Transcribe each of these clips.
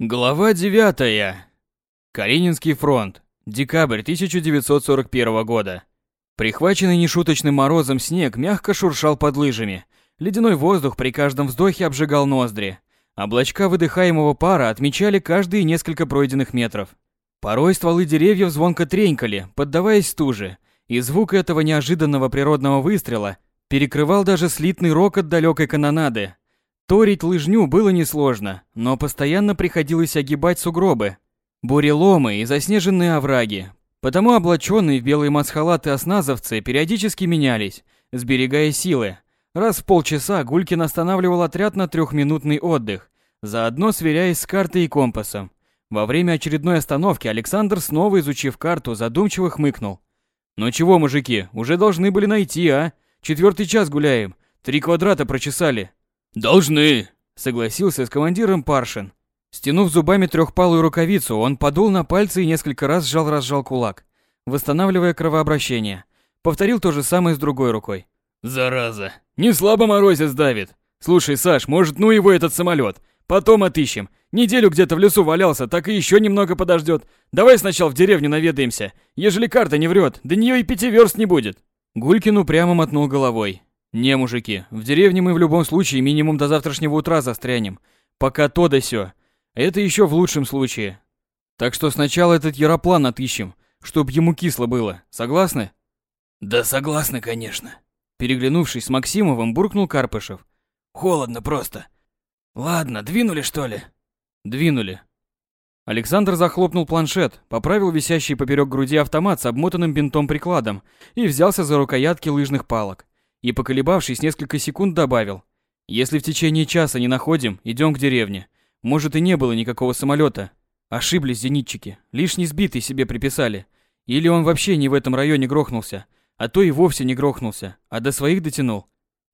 Глава 9. Калининский фронт. Декабрь 1941 года. Прихваченный нешуточным морозом снег мягко шуршал под лыжами. Ледяной воздух при каждом вздохе обжигал ноздри. Облачка выдыхаемого пара отмечали каждые несколько пройденных метров. Порой стволы деревьев звонко тренькали, поддаваясь стуже, и звук этого неожиданного природного выстрела перекрывал даже слитный рокот далекой канонады, Торить лыжню было несложно, но постоянно приходилось огибать сугробы, буреломы и заснеженные овраги. Потому облаченные в белые масхалаты осназовцы периодически менялись, сберегая силы. Раз в полчаса Гулькин останавливал отряд на трехминутный отдых, заодно сверяясь с картой и компасом. Во время очередной остановки Александр, снова изучив карту, задумчиво хмыкнул. «Ну чего, мужики, уже должны были найти, а? Четвертый час гуляем. Три квадрата прочесали. «Должны», — согласился с командиром Паршин. Стянув зубами трехпалую рукавицу, он подул на пальцы и несколько раз сжал-разжал кулак, восстанавливая кровообращение. Повторил то же самое с другой рукой. «Зараза! Не слабо морозец давит! Слушай, Саш, может, ну его этот самолет? Потом отыщем. Неделю где-то в лесу валялся, так и еще немного подождет. Давай сначала в деревню наведаемся. Ежели карта не врет, до нее и пяти верст не будет». Гулькин прямо мотнул головой. «Не, мужики, в деревне мы в любом случае минимум до завтрашнего утра застрянем. Пока то да сё. Это еще в лучшем случае. Так что сначала этот яроплан отыщем, чтоб ему кисло было. Согласны?» «Да согласны, конечно». Переглянувшись с Максимовым, буркнул Карпышев. «Холодно просто. Ладно, двинули, что ли?» «Двинули». Александр захлопнул планшет, поправил висящий поперек груди автомат с обмотанным бинтом прикладом и взялся за рукоятки лыжных палок и, поколебавшись несколько секунд, добавил. «Если в течение часа не находим, идем к деревне. Может и не было никакого самолета. Ошиблись зенитчики, лишний сбитый себе приписали. Или он вообще не в этом районе грохнулся, а то и вовсе не грохнулся, а до своих дотянул.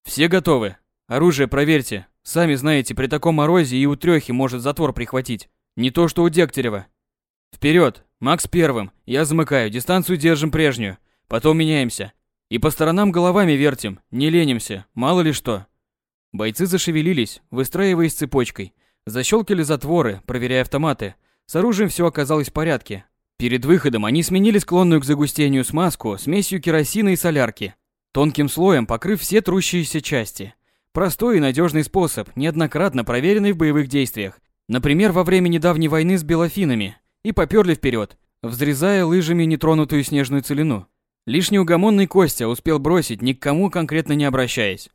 Все готовы? Оружие проверьте. Сами знаете, при таком морозе и у трёхи может затвор прихватить. Не то что у Дегтярева. Вперед! Макс первым. Я замыкаю, дистанцию держим прежнюю. Потом меняемся. И по сторонам головами вертим, не ленимся, мало ли что. Бойцы зашевелились, выстраиваясь цепочкой. Защелкали затворы, проверяя автоматы. С оружием все оказалось в порядке. Перед выходом они сменили склонную к загустению смазку смесью керосина и солярки, тонким слоем покрыв все трущиеся части. Простой и надежный способ, неоднократно проверенный в боевых действиях. Например, во время недавней войны с белофинами. И поперли вперед, взрезая лыжами нетронутую снежную целину. Лишь неугомонный Костя успел бросить, ни к кому конкретно не обращаясь.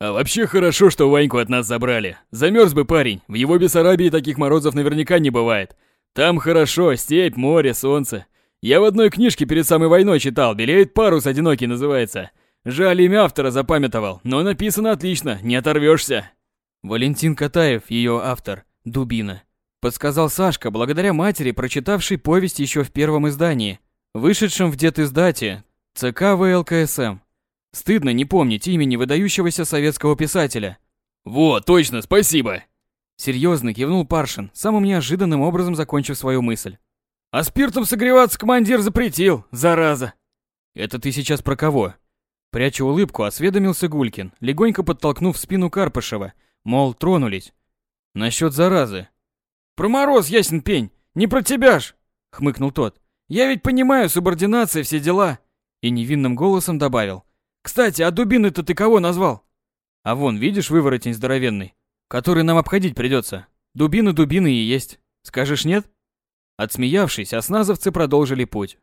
А вообще хорошо, что Ваньку от нас забрали. Замерз бы парень, в его Бессарабии таких морозов наверняка не бывает. Там хорошо, степь, море, солнце. Я в одной книжке перед самой войной читал, «Белеет парус одинокий» называется. Жаль, имя автора запамятовал, но написано отлично, не оторвешься. Валентин Катаев, ее автор, Дубина. Подсказал Сашка, благодаря матери, прочитавшей повесть еще в первом издании – вышедшем в детиздате ЦК ВЛКСМ. Стыдно не помнить имени выдающегося советского писателя. «Вот, точно, спасибо!» Серьезно кивнул Паршин, самым неожиданным образом закончив свою мысль. «А спиртом согреваться командир запретил, зараза!» «Это ты сейчас про кого?» Пряча улыбку, осведомился Гулькин, легонько подтолкнув спину Карпышева, мол, тронулись. «Насчет заразы». «Про мороз, ясен пень, не про тебя ж!» — хмыкнул тот. Я ведь понимаю, субординация, все дела. И невинным голосом добавил. Кстати, а дубины-то ты кого назвал? А вон, видишь, выворотень здоровенный, который нам обходить придется. Дубины дубины и есть. Скажешь нет? Отсмеявшись, осназовцы продолжили путь.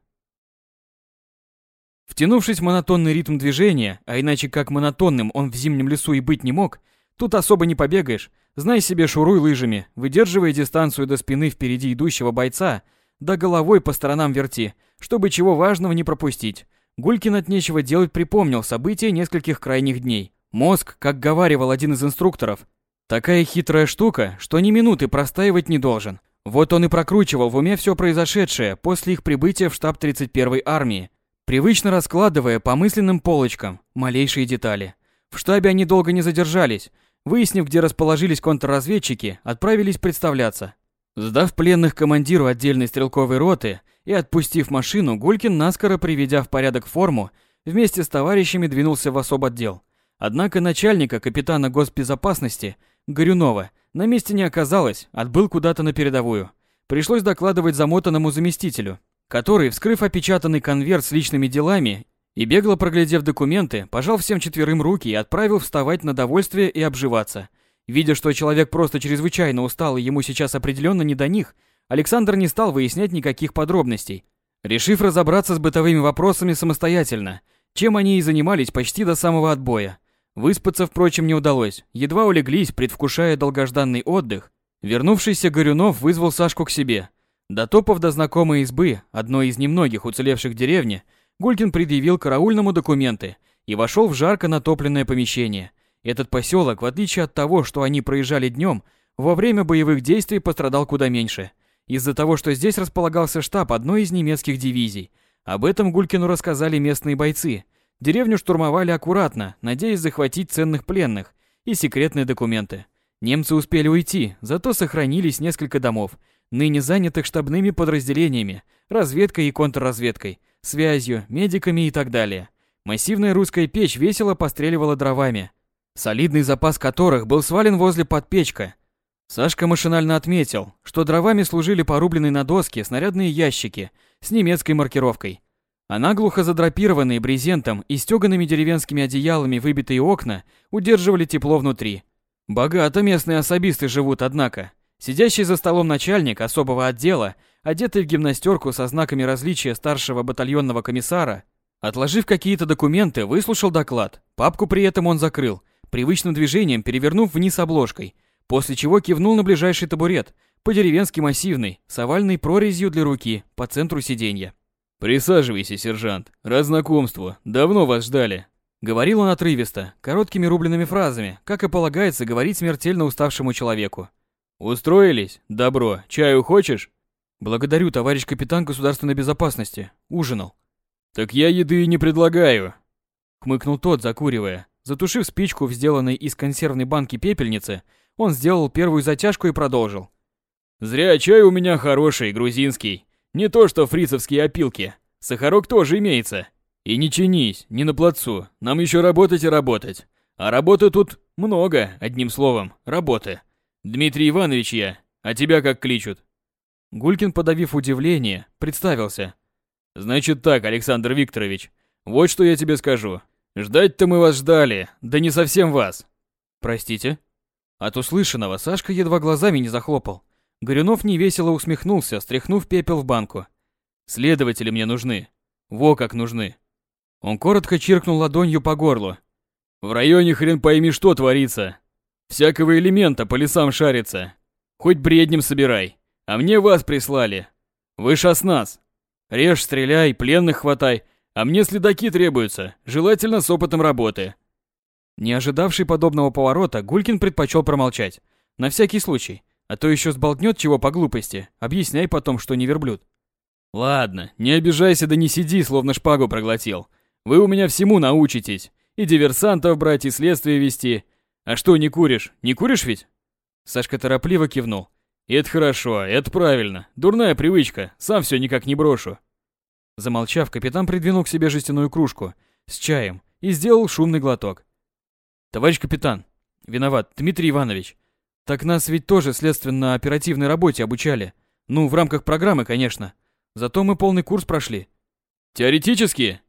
Втянувшись в монотонный ритм движения, а иначе как монотонным он в зимнем лесу и быть не мог, тут особо не побегаешь, знай себе шуруй лыжами, выдерживая дистанцию до спины впереди идущего бойца, да головой по сторонам верти, чтобы чего важного не пропустить. Гулькин от нечего делать припомнил события нескольких крайних дней. Мозг, как говаривал один из инструкторов, такая хитрая штука, что ни минуты простаивать не должен. Вот он и прокручивал в уме все произошедшее после их прибытия в штаб 31-й армии, привычно раскладывая по мысленным полочкам малейшие детали. В штабе они долго не задержались. Выяснив, где расположились контрразведчики, отправились представляться. Сдав пленных командиру отдельной стрелковой роты и отпустив машину, Гулькин, наскоро приведя в порядок форму, вместе с товарищами двинулся в особ отдел. Однако начальника, капитана госбезопасности, Горюнова, На месте не оказалось, отбыл куда-то на передовую. Пришлось докладывать замотанному заместителю, который, вскрыв опечатанный конверт с личными делами и бегло проглядев документы, пожал всем четверым руки и отправил вставать на довольствие и обживаться. Видя, что человек просто чрезвычайно устал и ему сейчас определенно не до них, Александр не стал выяснять никаких подробностей, решив разобраться с бытовыми вопросами самостоятельно, чем они и занимались почти до самого отбоя. Выспаться, впрочем, не удалось. Едва улеглись, предвкушая долгожданный отдых, вернувшийся Горюнов вызвал Сашку к себе. Дотопав до знакомой избы, одной из немногих уцелевших в деревне, Гулькин предъявил караульному документы и вошел в жарко натопленное помещение. Этот поселок, в отличие от того, что они проезжали днем, во время боевых действий пострадал куда меньше. Из-за того, что здесь располагался штаб одной из немецких дивизий. Об этом Гулькину рассказали местные бойцы. Деревню штурмовали аккуратно, надеясь захватить ценных пленных и секретные документы. Немцы успели уйти, зато сохранились несколько домов, ныне занятых штабными подразделениями, разведкой и контрразведкой, связью, медиками и так далее. Массивная русская печь весело постреливала дровами, солидный запас которых был свален возле подпечка. Сашка машинально отметил, что дровами служили порубленные на доске снарядные ящики с немецкой маркировкой. А наглухо задрапированные брезентом и стёганными деревенскими одеялами выбитые окна удерживали тепло внутри. Богато местные особисты живут, однако. Сидящий за столом начальник особого отдела, одетый в гимнастерку со знаками различия старшего батальонного комиссара, отложив какие-то документы, выслушал доклад. Папку при этом он закрыл, привычным движением перевернув вниз обложкой, после чего кивнул на ближайший табурет, по-деревенски массивный, с овальной прорезью для руки, по центру сиденья. «Присаживайся, сержант. Рад знакомству. Давно вас ждали». Говорил он отрывисто, короткими рубленными фразами, как и полагается говорить смертельно уставшему человеку. «Устроились? Добро. Чаю хочешь?» «Благодарю, товарищ капитан государственной безопасности. Ужинал». «Так я еды и не предлагаю», — хмыкнул тот, закуривая. Затушив спичку в сделанной из консервной банки пепельнице, он сделал первую затяжку и продолжил. «Зря чай у меня хороший, грузинский. Не то что фрицевские опилки. Сахарок тоже имеется. И не чинись, не на плацу. Нам еще работать и работать. А работы тут много, одним словом, работы. Дмитрий Иванович я, а тебя как кличут?» Гулькин, подавив удивление, представился. «Значит так, Александр Викторович, вот что я тебе скажу. Ждать-то мы вас ждали, да не совсем вас». «Простите?» От услышанного Сашка едва глазами не захлопал. Горюнов невесело усмехнулся, стряхнув пепел в банку. «Следователи мне нужны. Во как нужны». Он коротко чиркнул ладонью по горлу. «В районе хрен пойми что творится. Всякого элемента по лесам шарится. Хоть бреднем собирай. А мне вас прислали. Вы шас нас. Режь, стреляй, пленных хватай. А мне следаки требуются, желательно с опытом работы. Не ожидавший подобного поворота, Гулькин предпочел промолчать. На всякий случай. А то еще сболтнет чего по глупости. Объясняй потом, что не верблюд. Ладно, не обижайся да не сиди, словно шпагу проглотил. Вы у меня всему научитесь. И диверсантов брать, и следствие вести, «А что, не куришь? Не куришь ведь?» Сашка торопливо кивнул. «Это хорошо, это правильно. Дурная привычка, сам все никак не брошу». Замолчав, капитан придвинул к себе жестяную кружку с чаем и сделал шумный глоток. «Товарищ капитан, виноват, Дмитрий Иванович. Так нас ведь тоже следственно-оперативной работе обучали. Ну, в рамках программы, конечно. Зато мы полный курс прошли». «Теоретически?»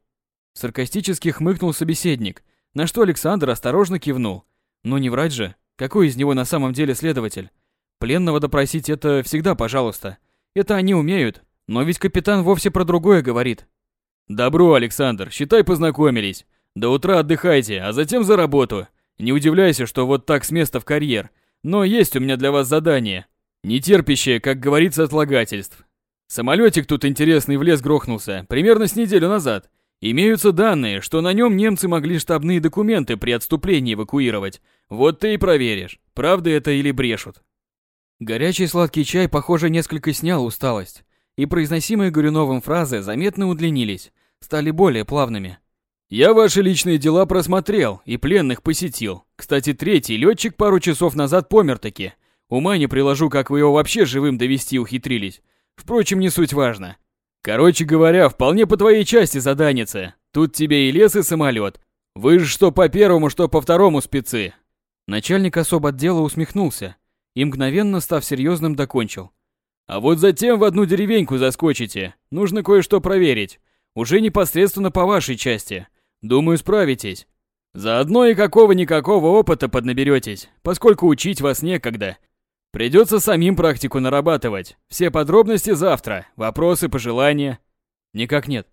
Саркастически хмыкнул собеседник, на что Александр осторожно кивнул. Ну не врать же, какой из него на самом деле следователь? Пленного допросить это всегда пожалуйста. Это они умеют, но ведь капитан вовсе про другое говорит. Добро, Александр, считай познакомились. До утра отдыхайте, а затем за работу. Не удивляйся, что вот так с места в карьер. Но есть у меня для вас задание, не терпящее, как говорится, отлагательств. Самолетик тут интересный в лес грохнулся, примерно с неделю назад. Имеются данные, что на нем немцы могли штабные документы при отступлении эвакуировать. Вот ты и проверишь, правда это или брешут. Горячий сладкий чай, похоже, несколько снял усталость, и произносимые Горюновым фразы заметно удлинились, стали более плавными. Я ваши личные дела просмотрел и пленных посетил. Кстати, третий летчик пару часов назад помер таки. Ума не приложу, как вы его вообще живым довести ухитрились. Впрочем, не суть важно. Короче говоря, вполне по твоей части заданица. Тут тебе и лес, и самолет. Вы же что по первому, что по второму спецы. Начальник особо отдела усмехнулся и мгновенно, став серьезным, докончил. А вот затем в одну деревеньку заскочите. Нужно кое-что проверить. Уже непосредственно по вашей части. Думаю, справитесь. Заодно и какого-никакого опыта поднаберетесь, поскольку учить вас некогда. Придется самим практику нарабатывать. Все подробности завтра. Вопросы, пожелания. Никак нет.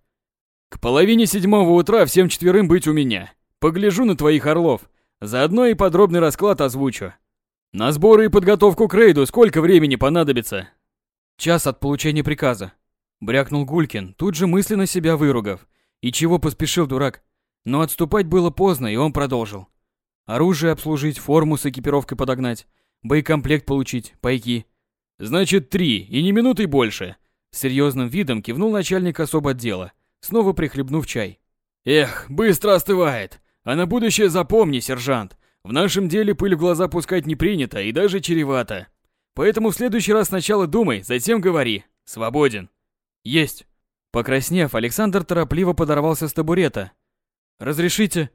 К половине седьмого утра всем четверым быть у меня. Погляжу на твоих орлов. Заодно и подробный расклад озвучу. На сборы и подготовку к рейду сколько времени понадобится? Час от получения приказа. Брякнул Гулькин, тут же мысленно себя выругав. И чего поспешил дурак? Но отступать было поздно, и он продолжил. Оружие обслужить, форму с экипировкой подогнать, боекомплект получить, пайки. Значит, три, и не минуты больше. С серьезным видом кивнул начальник особо отдела, снова прихлебнув чай. Эх, быстро остывает. А на будущее запомни, сержант, в нашем деле пыль в глаза пускать не принято и даже чревато. Поэтому в следующий раз сначала думай, затем говори. Свободен. Есть. Покраснев, Александр торопливо подорвался с табурета. Разрешите?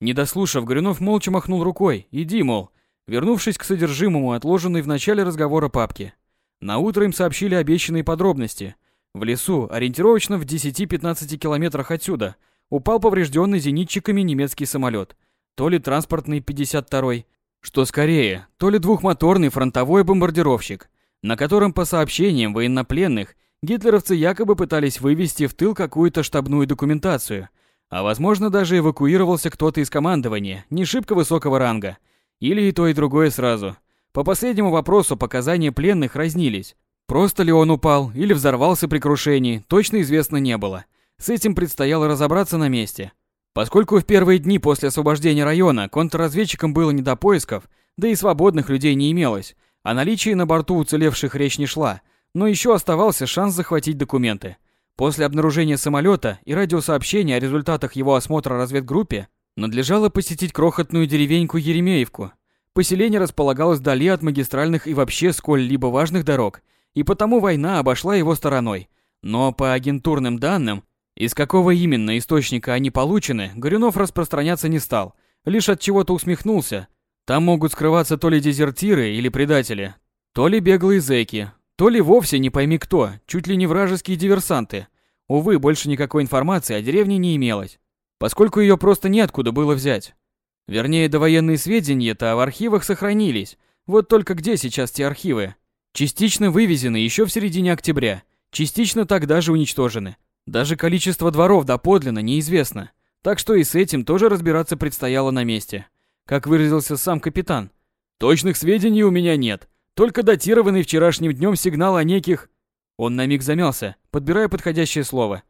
Не дослушав, Горюнов молча махнул рукой. Иди, мол, вернувшись к содержимому отложенной в начале разговора папки. На утро им сообщили обещанные подробности. В лесу, ориентировочно в 10-15 километрах отсюда, упал поврежденный зенитчиками немецкий самолет. То ли транспортный 52-й, что скорее, то ли двухмоторный фронтовой бомбардировщик, на котором, по сообщениям военнопленных, гитлеровцы якобы пытались вывести в тыл какую-то штабную документацию, а возможно даже эвакуировался кто-то из командования, не шибко высокого ранга, или и то и другое сразу. По последнему вопросу показания пленных разнились. Просто ли он упал или взорвался при крушении, точно известно не было. С этим предстояло разобраться на месте. Поскольку в первые дни после освобождения района контрразведчикам было не до поисков, да и свободных людей не имелось, о наличии на борту уцелевших речь не шла, но еще оставался шанс захватить документы. После обнаружения самолета и радиосообщения о результатах его осмотра разведгруппе надлежало посетить крохотную деревеньку Еремеевку. Поселение располагалось вдали от магистральных и вообще сколь-либо важных дорог, и потому война обошла его стороной. Но по агентурным данным, из какого именно источника они получены, Горюнов распространяться не стал, лишь от чего-то усмехнулся. Там могут скрываться то ли дезертиры или предатели, то ли беглые зэки, то ли вовсе не пойми кто, чуть ли не вражеские диверсанты. Увы, больше никакой информации о деревне не имелось, поскольку ее просто неоткуда было взять. Вернее, довоенные сведения-то в архивах сохранились, вот только где сейчас те архивы? Частично вывезены еще в середине октября, частично тогда же уничтожены. Даже количество дворов доподлинно неизвестно, так что и с этим тоже разбираться предстояло на месте. Как выразился сам капитан. «Точных сведений у меня нет, только датированный вчерашним днем сигнал о неких...» Он на миг замялся, подбирая подходящее слово.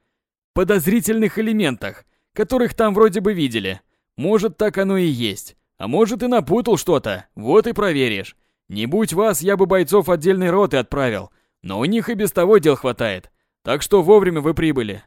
«Подозрительных элементах, которых там вроде бы видели. Может, так оно и есть. А может, и напутал что-то, вот и проверишь. Не будь вас, я бы бойцов отдельной роты отправил, но у них и без того дел хватает. Так что вовремя вы прибыли.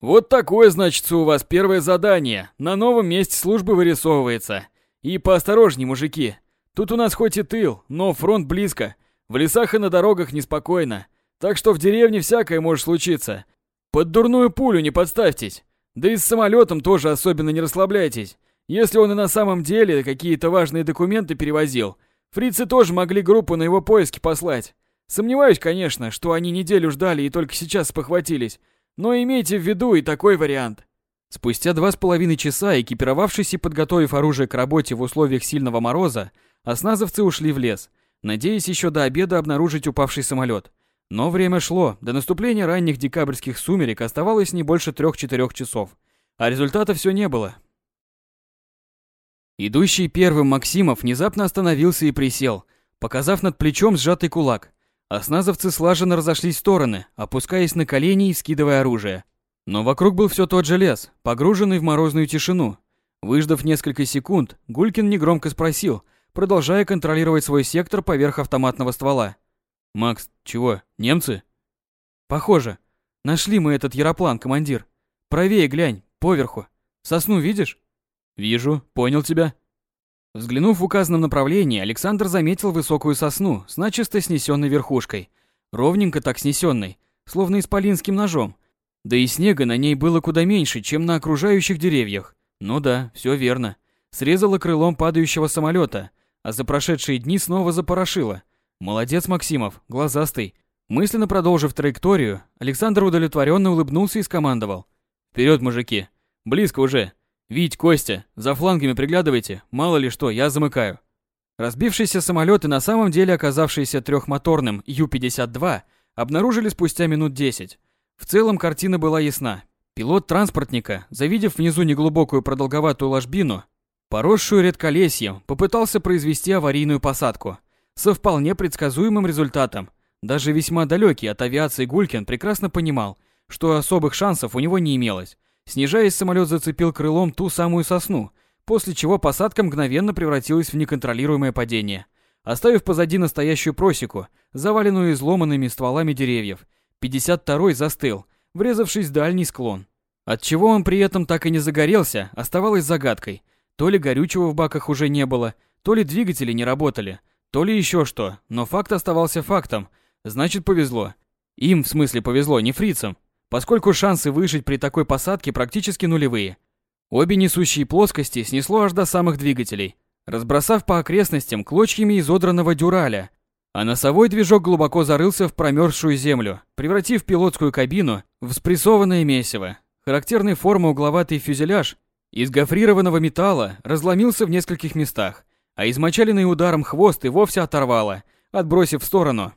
Вот такое, значит, у вас первое задание. На новом месте службы вырисовывается. И поосторожней, мужики. Тут у нас хоть и тыл, но фронт близко. В лесах и на дорогах неспокойно. Так что в деревне всякое может случиться. Под дурную пулю не подставьтесь. Да и с самолетом тоже особенно не расслабляйтесь. Если он и на самом деле какие-то важные документы перевозил, фрицы тоже могли группу на его поиски послать. Сомневаюсь, конечно, что они неделю ждали и только сейчас похватились, но имейте в виду и такой вариант. Спустя два с половиной часа, экипировавшись и подготовив оружие к работе в условиях сильного мороза, осназовцы ушли в лес, надеясь еще до обеда обнаружить упавший самолет. Но время шло, до наступления ранних декабрьских сумерек оставалось не больше трех-четырех часов, а результата все не было. Идущий первым Максимов внезапно остановился и присел, показав над плечом сжатый кулак. Осназовцы слаженно разошлись в стороны, опускаясь на колени и скидывая оружие. Но вокруг был все тот же лес, погруженный в морозную тишину. Выждав несколько секунд, Гулькин негромко спросил, продолжая контролировать свой сектор поверх автоматного ствола. «Макс, чего, немцы?» «Похоже. Нашли мы этот яроплан, командир. Правее глянь, поверху. Сосну видишь?» «Вижу, понял тебя». Взглянув в указанном направлении, Александр заметил высокую сосну с начисто снесенной верхушкой. Ровненько так снесенной, словно исполинским ножом. Да и снега на ней было куда меньше, чем на окружающих деревьях. Ну да, все верно. Срезала крылом падающего самолета, а за прошедшие дни снова запорошила. Молодец, Максимов, глазастый. Мысленно продолжив траекторию, Александр удовлетворенно улыбнулся и скомандовал. Вперед, мужики! Близко уже! Вить, Костя, за флангами приглядывайте, мало ли что, я замыкаю. Разбившийся самолет и на самом деле оказавшийся трехмоторным Ю-52 обнаружили спустя минут 10. В целом картина была ясна. Пилот транспортника, завидев внизу неглубокую продолговатую ложбину, поросшую редколесьем, попытался произвести аварийную посадку. Со вполне предсказуемым результатом. Даже весьма далекий от авиации Гулькин прекрасно понимал, что особых шансов у него не имелось. Снижаясь, самолет зацепил крылом ту самую сосну, после чего посадка мгновенно превратилась в неконтролируемое падение. Оставив позади настоящую просеку, заваленную изломанными стволами деревьев, 52-й застыл, врезавшись в дальний склон. Отчего он при этом так и не загорелся, оставалось загадкой. То ли горючего в баках уже не было, то ли двигатели не работали, то ли еще что, но факт оставался фактом. Значит, повезло. Им, в смысле, повезло, не фрицам поскольку шансы выжить при такой посадке практически нулевые. Обе несущие плоскости снесло аж до самых двигателей, разбросав по окрестностям клочьями изодранного дюраля, а носовой движок глубоко зарылся в промерзшую землю, превратив пилотскую кабину в спрессованное месиво. Характерной формы угловатый фюзеляж из гофрированного металла разломился в нескольких местах, а измочаленный ударом хвост и вовсе оторвало, отбросив в сторону.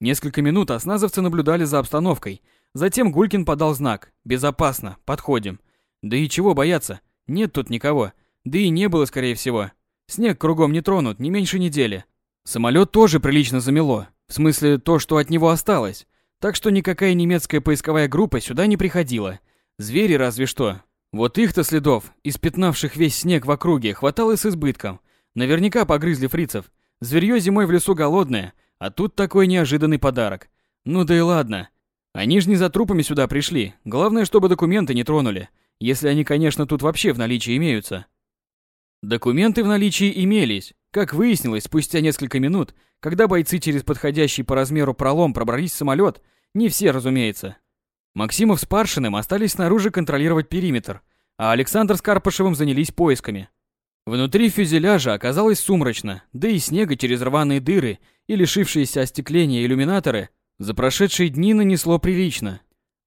Несколько минут осназовцы наблюдали за обстановкой – Затем Гулькин подал знак. «Безопасно, подходим». Да и чего бояться? Нет тут никого. Да и не было, скорее всего. Снег кругом не тронут, не меньше недели. Самолет тоже прилично замело. В смысле, то, что от него осталось. Так что никакая немецкая поисковая группа сюда не приходила. Звери разве что. Вот их-то следов, испятнавших весь снег в округе, хватало с избытком. Наверняка погрызли фрицев. Зверье зимой в лесу голодное, а тут такой неожиданный подарок. Ну да и ладно. Они же не за трупами сюда пришли. Главное, чтобы документы не тронули. Если они, конечно, тут вообще в наличии имеются. Документы в наличии имелись. Как выяснилось, спустя несколько минут, когда бойцы через подходящий по размеру пролом пробрались в самолет, не все, разумеется. Максимов с Паршиным остались снаружи контролировать периметр, а Александр с Карпашевым занялись поисками. Внутри фюзеляжа оказалось сумрачно, да и снега через рваные дыры и лишившиеся остекления иллюминаторы за прошедшие дни нанесло прилично.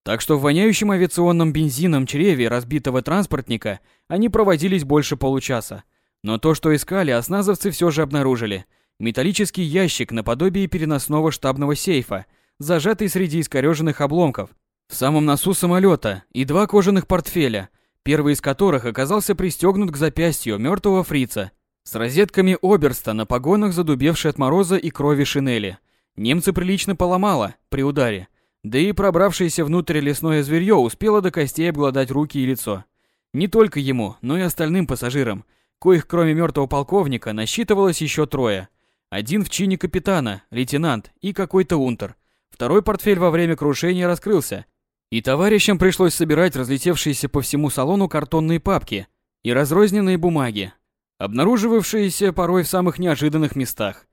Так что в воняющем авиационном бензином чреве разбитого транспортника они проводились больше получаса. Но то, что искали, осназовцы все же обнаружили. Металлический ящик наподобие переносного штабного сейфа, зажатый среди искореженных обломков, в самом носу самолета и два кожаных портфеля, первый из которых оказался пристегнут к запястью мертвого фрица, с розетками Оберста на погонах задубевшей от мороза и крови шинели. Немцы прилично поломало при ударе, да и пробравшееся внутрь лесное зверье успело до костей обглодать руки и лицо. Не только ему, но и остальным пассажирам, коих кроме мертвого полковника насчитывалось еще трое. Один в чине капитана, лейтенант и какой-то унтер. Второй портфель во время крушения раскрылся, и товарищам пришлось собирать разлетевшиеся по всему салону картонные папки и разрозненные бумаги, обнаруживавшиеся порой в самых неожиданных местах.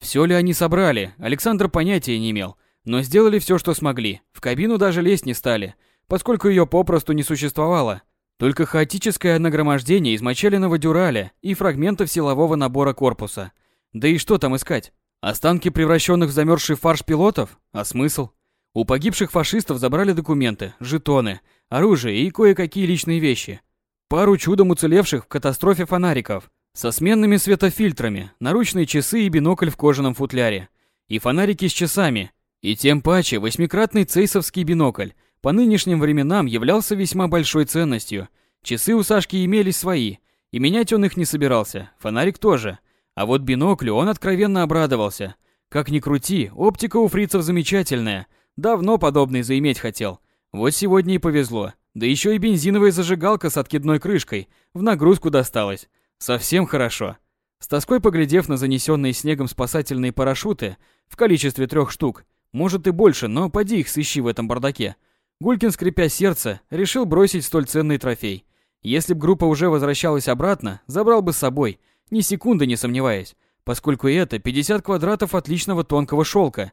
Все ли они собрали, Александр понятия не имел, но сделали все, что смогли. В кабину даже лезть не стали, поскольку ее попросту не существовало. Только хаотическое нагромождение измочаленного дюраля и фрагментов силового набора корпуса. Да и что там искать? Останки превращенных в замерзший фарш пилотов? А смысл? У погибших фашистов забрали документы, жетоны, оружие и кое-какие личные вещи. Пару чудом уцелевших в катастрофе фонариков, со сменными светофильтрами, наручные часы и бинокль в кожаном футляре. И фонарики с часами. И тем паче восьмикратный цейсовский бинокль по нынешним временам являлся весьма большой ценностью. Часы у Сашки имелись свои, и менять он их не собирался, фонарик тоже. А вот биноклю он откровенно обрадовался. Как ни крути, оптика у фрицев замечательная. Давно подобный заиметь хотел. Вот сегодня и повезло. Да еще и бензиновая зажигалка с откидной крышкой в нагрузку досталась. Совсем хорошо. С тоской поглядев на занесенные снегом спасательные парашюты в количестве трех штук, может и больше, но поди их сыщи в этом бардаке. Гулькин, скрипя сердце, решил бросить столь ценный трофей. Если б группа уже возвращалась обратно, забрал бы с собой, ни секунды не сомневаясь, поскольку это 50 квадратов отличного тонкого шелка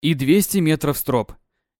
и 200 метров строп.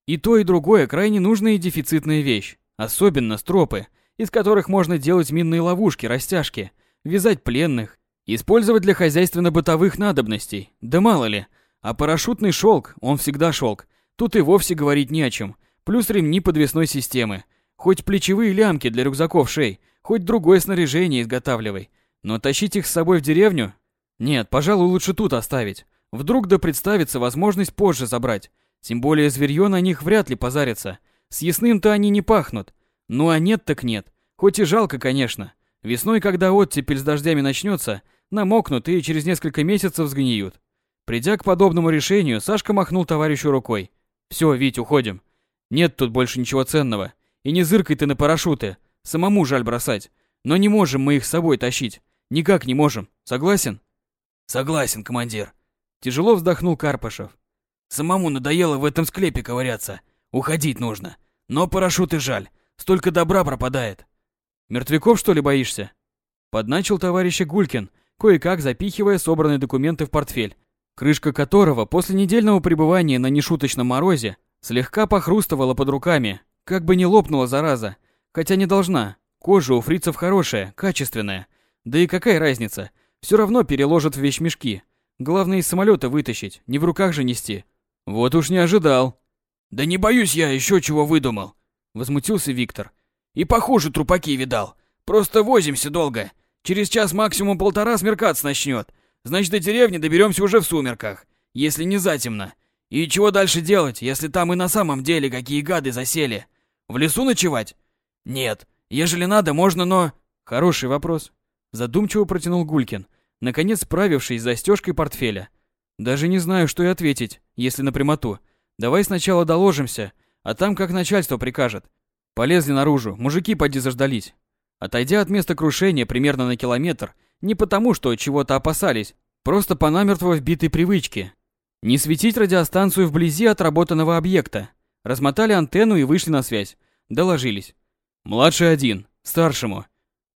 И то, и другое крайне нужная и дефицитная вещь, особенно стропы, из которых можно делать минные ловушки, растяжки – вязать пленных, использовать для хозяйственно-бытовых надобностей. Да мало ли, А парашютный шелк, он всегда шелк. Тут и вовсе говорить не о чем. Плюс ремни подвесной системы. Хоть плечевые лямки для рюкзаков шей, хоть другое снаряжение изготавливай. Но тащить их с собой в деревню? Нет, пожалуй, лучше тут оставить. Вдруг да представится возможность позже забрать. Тем более зверьё на них вряд ли позарится. С ясным-то они не пахнут. Ну а нет так нет. Хоть и жалко, конечно. Весной, когда оттепель с дождями начнется, намокнут и через несколько месяцев сгниют. Придя к подобному решению, Сашка махнул товарищу рукой. «Все, Вить, уходим. Нет тут больше ничего ценного. И не зыркай ты на парашюты. Самому жаль бросать. Но не можем мы их с собой тащить. Никак не можем. Согласен?» «Согласен, командир». Тяжело вздохнул Карпашев. «Самому надоело в этом склепе ковыряться. Уходить нужно. Но парашюты жаль. Столько добра пропадает». «Мертвяков, что ли, боишься?» Подначил товарища Гулькин, кое-как запихивая собранные документы в портфель, крышка которого после недельного пребывания на нешуточном морозе слегка похрустывала под руками, как бы не лопнула зараза, хотя не должна. Кожа у фрицев хорошая, качественная. Да и какая разница? Все равно переложат в вещмешки. Главное из самолета вытащить, не в руках же нести. Вот уж не ожидал. Да не боюсь я, еще чего выдумал. Возмутился Виктор. И похуже трупаки видал. Просто возимся долго. Через час максимум полтора смеркаться начнет. Значит, до деревни доберемся уже в сумерках, если не затемно. И чего дальше делать, если там и на самом деле какие гады засели? В лесу ночевать? Нет. Ежели надо, можно, но... Хороший вопрос. Задумчиво протянул Гулькин, наконец справившись с застежкой портфеля. Даже не знаю, что и ответить, если на прямоту. Давай сначала доложимся, а там как начальство прикажет. Полезли наружу, мужики поди заждались. Отойдя от места крушения примерно на километр, не потому, что чего-то опасались, просто по намертво вбитой привычке. Не светить радиостанцию вблизи отработанного объекта. Размотали антенну и вышли на связь. Доложились. Младший один, старшему.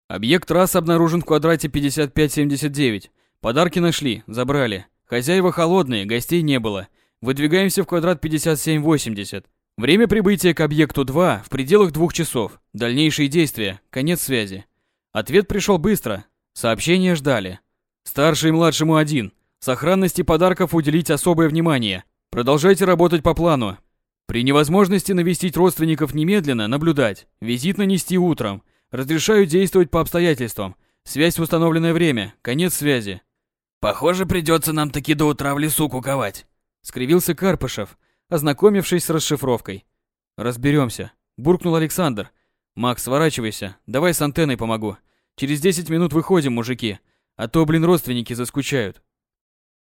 Объект раз обнаружен в квадрате 5579. Подарки нашли, забрали. Хозяева холодные, гостей не было. Выдвигаемся в квадрат 5780. Время прибытия к объекту 2 в пределах двух часов. Дальнейшие действия. Конец связи. Ответ пришел быстро. Сообщения ждали. Старший и младшему один. Сохранности подарков уделить особое внимание. Продолжайте работать по плану. При невозможности навестить родственников немедленно наблюдать. Визит нанести утром. Разрешаю действовать по обстоятельствам. Связь в установленное время. Конец связи. Похоже, придется нам таки до утра в лесу куковать. Скривился Карпышев ознакомившись с расшифровкой. «Разберемся», — буркнул Александр. «Макс, сворачивайся, давай с антенной помогу. Через 10 минут выходим, мужики, а то, блин, родственники заскучают».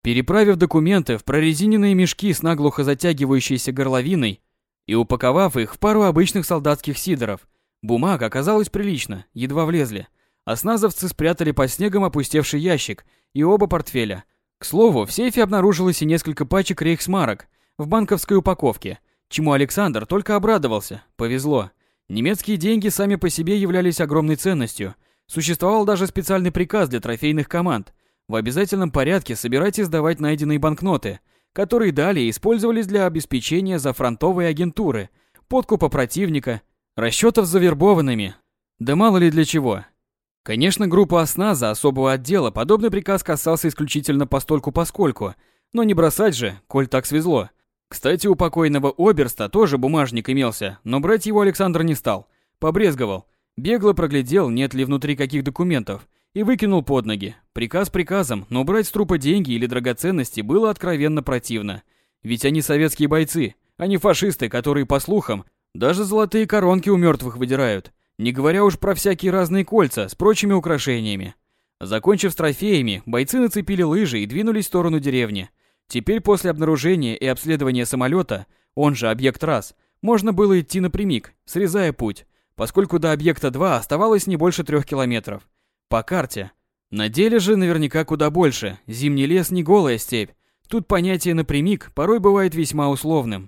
Переправив документы в прорезиненные мешки с наглухо затягивающейся горловиной и упаковав их в пару обычных солдатских сидоров, бумага оказалась прилично, едва влезли. Осназовцы спрятали под снегом опустевший ящик и оба портфеля. К слову, в сейфе обнаружилось и несколько пачек рейхсмарок, в банковской упаковке, чему Александр только обрадовался, повезло. Немецкие деньги сами по себе являлись огромной ценностью. Существовал даже специальный приказ для трофейных команд в обязательном порядке собирать и сдавать найденные банкноты, которые далее использовались для обеспечения зафронтовой агентуры, подкупа противника, расчетов завербованными. Да мало ли для чего. Конечно, группа ОСНАЗа особого отдела подобный приказ касался исключительно постольку-поскольку, но не бросать же, коль так свезло – кстати, у покойного Оберста тоже бумажник имелся, но брать его Александр не стал. Побрезговал. Бегло проглядел, нет ли внутри каких документов, и выкинул под ноги. Приказ приказом, но брать с трупа деньги или драгоценности было откровенно противно. Ведь они советские бойцы, а не фашисты, которые, по слухам, даже золотые коронки у мертвых выдирают, не говоря уж про всякие разные кольца с прочими украшениями. Закончив с трофеями, бойцы нацепили лыжи и двинулись в сторону деревни. Теперь после обнаружения и обследования самолета, он же объект раз, можно было идти напрямик, срезая путь, поскольку до объекта 2 оставалось не больше трех километров. По карте. На деле же наверняка куда больше. Зимний лес не голая степь. Тут понятие напрямик порой бывает весьма условным.